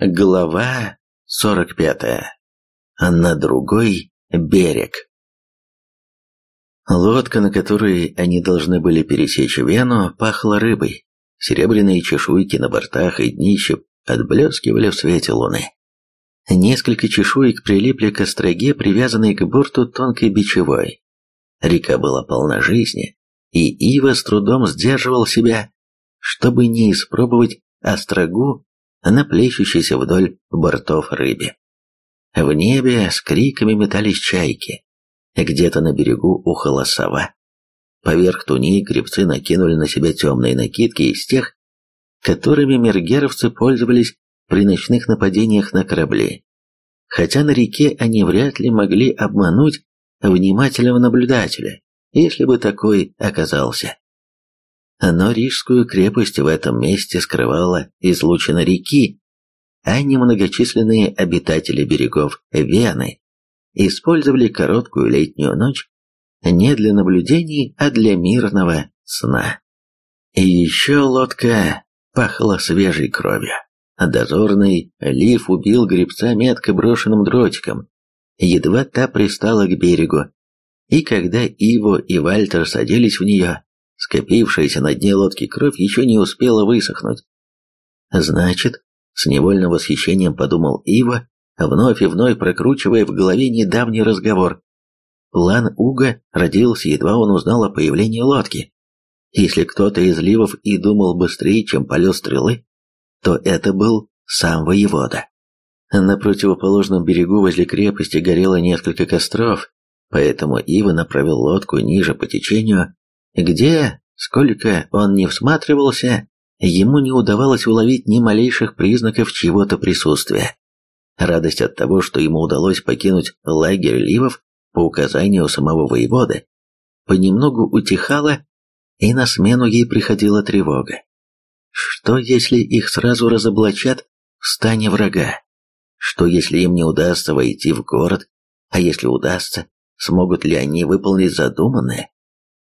Глава 45. На другой берег. Лодка, на которой они должны были пересечь Вену, пахла рыбой. Серебряные чешуйки на бортах и днище отблескивали в свете луны. Несколько чешуек прилипли к остроге, привязанной к борту тонкой бичевой. Река была полна жизни, и Ива с трудом сдерживал себя, чтобы не испробовать острогу на плещущейся вдоль бортов рыбе. В небе с криками метались чайки. Где-то на берегу ухала сова. Поверх туник гребцы накинули на себя темные накидки из тех, которыми мергеровцы пользовались при ночных нападениях на корабли. Хотя на реке они вряд ли могли обмануть внимательного наблюдателя, если бы такой оказался. Но Рижскую крепость в этом месте скрывала излучина реки, а немногочисленные обитатели берегов Вены использовали короткую летнюю ночь не для наблюдений, а для мирного сна. И еще лодка пахла свежей кровью. Дозорный лиф убил гребца метко брошенным дротиком, едва та пристала к берегу, и когда Иво и Вальтер садились в нее, Скопившаяся на дне лодки кровь еще не успела высохнуть. Значит, с невольным восхищением подумал Ива, вновь и вновь прокручивая в голове недавний разговор. План Уга родился, едва он узнал о появлении лодки. Если кто-то из ливов и думал быстрее, чем полет стрелы, то это был сам воевода. На противоположном берегу возле крепости горело несколько костров, поэтому Ива направил лодку ниже по течению, где, сколько он не всматривался, ему не удавалось уловить ни малейших признаков чьего-то присутствия. Радость от того, что ему удалось покинуть лагерь Ливов по указанию самого воевода, понемногу утихала, и на смену ей приходила тревога. Что, если их сразу разоблачат в стане врага? Что, если им не удастся войти в город? А если удастся, смогут ли они выполнить задуманное?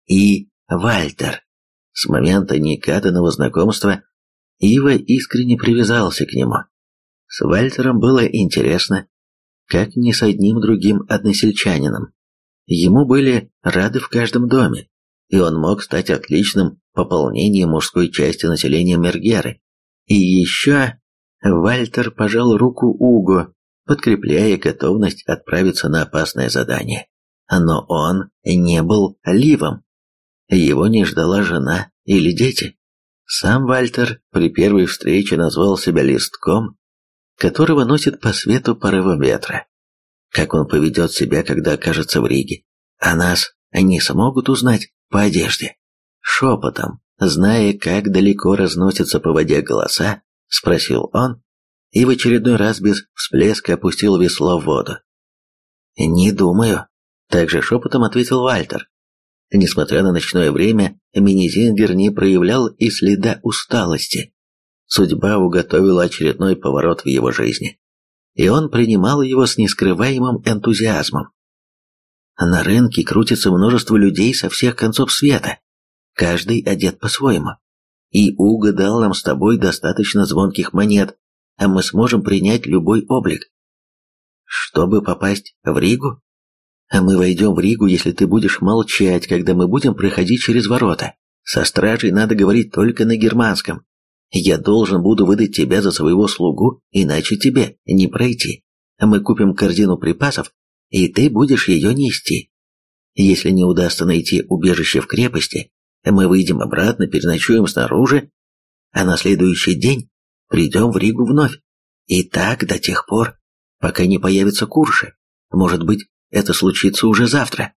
И Вальтер. С момента некаданного знакомства Ива искренне привязался к нему. С Вальтером было интересно, как ни с одним другим односельчанином. Ему были рады в каждом доме, и он мог стать отличным пополнением мужской части населения Мергеры. И еще Вальтер пожал руку Уго, подкрепляя готовность отправиться на опасное задание. Но он не был ливом. Его не ждала жена или дети. Сам Вальтер при первой встрече назвал себя листком, которого носит по свету порывом ветра. Как он поведет себя, когда окажется в Риге? А нас они смогут узнать по одежде. Шепотом, зная, как далеко разносятся по воде голоса, спросил он, и в очередной раз без всплеска опустил весло в воду. «Не думаю», — также шепотом ответил Вальтер. Несмотря на ночное время, Минизингер не проявлял и следа усталости. Судьба уготовила очередной поворот в его жизни, и он принимал его с нескрываемым энтузиазмом. На рынке крутится множество людей со всех концов света, каждый одет по-своему. И Уга дал нам с тобой достаточно звонких монет, а мы сможем принять любой облик. Чтобы попасть в Ригу, а мы войдем в Ригу, если ты будешь молчать, когда мы будем проходить через ворота. Со стражей надо говорить только на германском. Я должен буду выдать тебя за своего слугу, иначе тебе не пройти. Мы купим корзину припасов, и ты будешь ее нести. Если не удастся найти убежище в крепости, мы выйдем обратно, переночуем снаружи, а на следующий день придем в Ригу вновь. И так до тех пор, пока не появятся курши. Может быть, это случится уже завтра.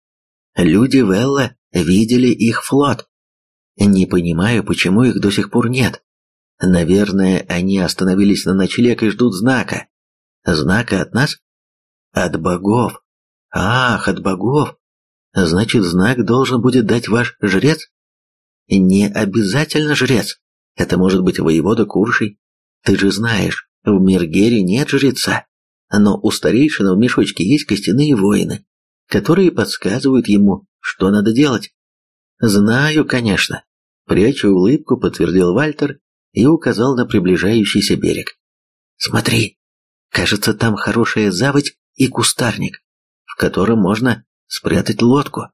Люди Велла видели их флот. Не понимаю, почему их до сих пор нет. Наверное, они остановились на ночлег и ждут знака. Знака от нас? От богов. Ах, от богов. Значит, знак должен будет дать ваш жрец? Не обязательно жрец. Это может быть воевода Куршей. Ты же знаешь, в Миргере нет жреца но у старейшины в мешочке есть костяные воины, которые подсказывают ему, что надо делать. «Знаю, конечно», — пряча улыбку, подтвердил Вальтер и указал на приближающийся берег. Смотри, кажется, там хорошая заводь и кустарник, в котором можно спрятать лодку.